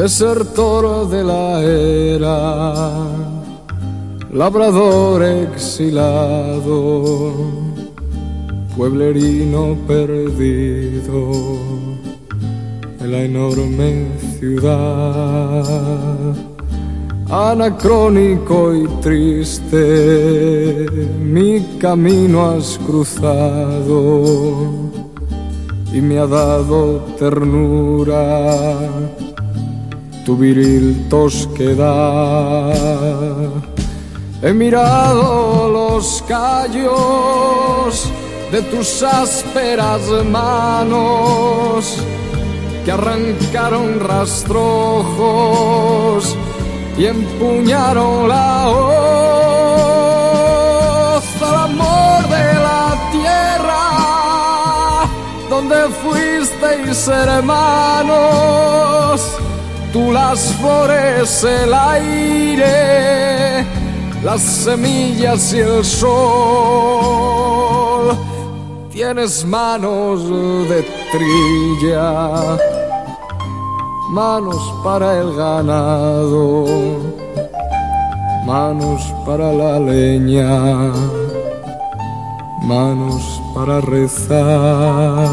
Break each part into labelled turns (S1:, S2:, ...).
S1: desertor de la era, labrador exilado, pueblerino perdido la enorme ciudad. Anacrónico y triste, mi camino has cruzado y me ha dado ternura tu viril tosquedad. He mirado los callos de tus ásperas manos que arrancaron rastrojos y empuñaron la hoz al amor de la tierra donde fuisteis hermanos tú las flores, el aire, las semillas y el sol. Tienes manos de trilla, manos para el ganado, manos para la leña, manos para rezar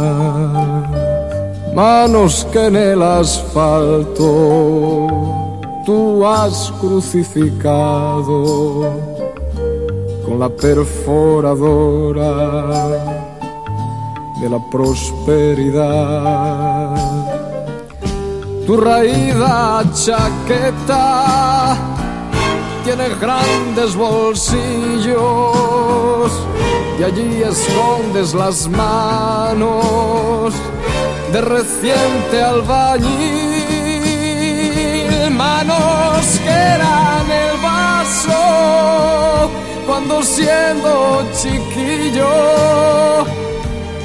S1: manos que en el asfalto tú has crucificado con la perforadora de la prosperidad. Tu raída chaqueta. Tiene grandes bolsillos y allí escondes las manos de reciente albañil, manos que eran el vaso cuando siendo chiquillo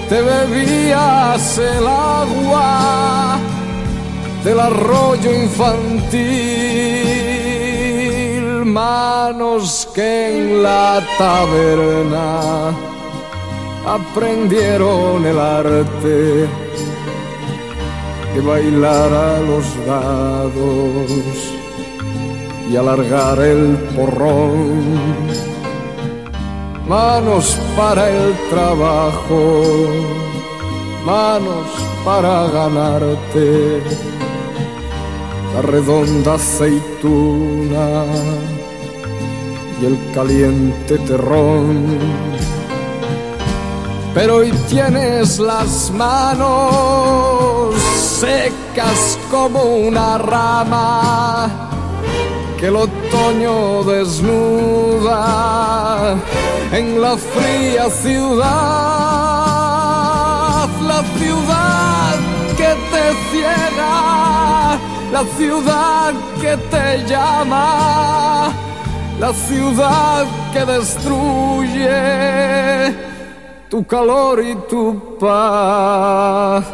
S1: te bebías el agua del arroyo infantil, manos que en la taberna aprendieron el arte de bailar a los dados y alargar el porrón. Manos para el trabajo, manos para ganarte la redonda aceituna y el caliente terrón. Pero hoy tienes las manos secas como una rama que el otoño desnuda en la fría ciudad, la ciudad que te llama, la ciudad que destruye tu calor y tu paz.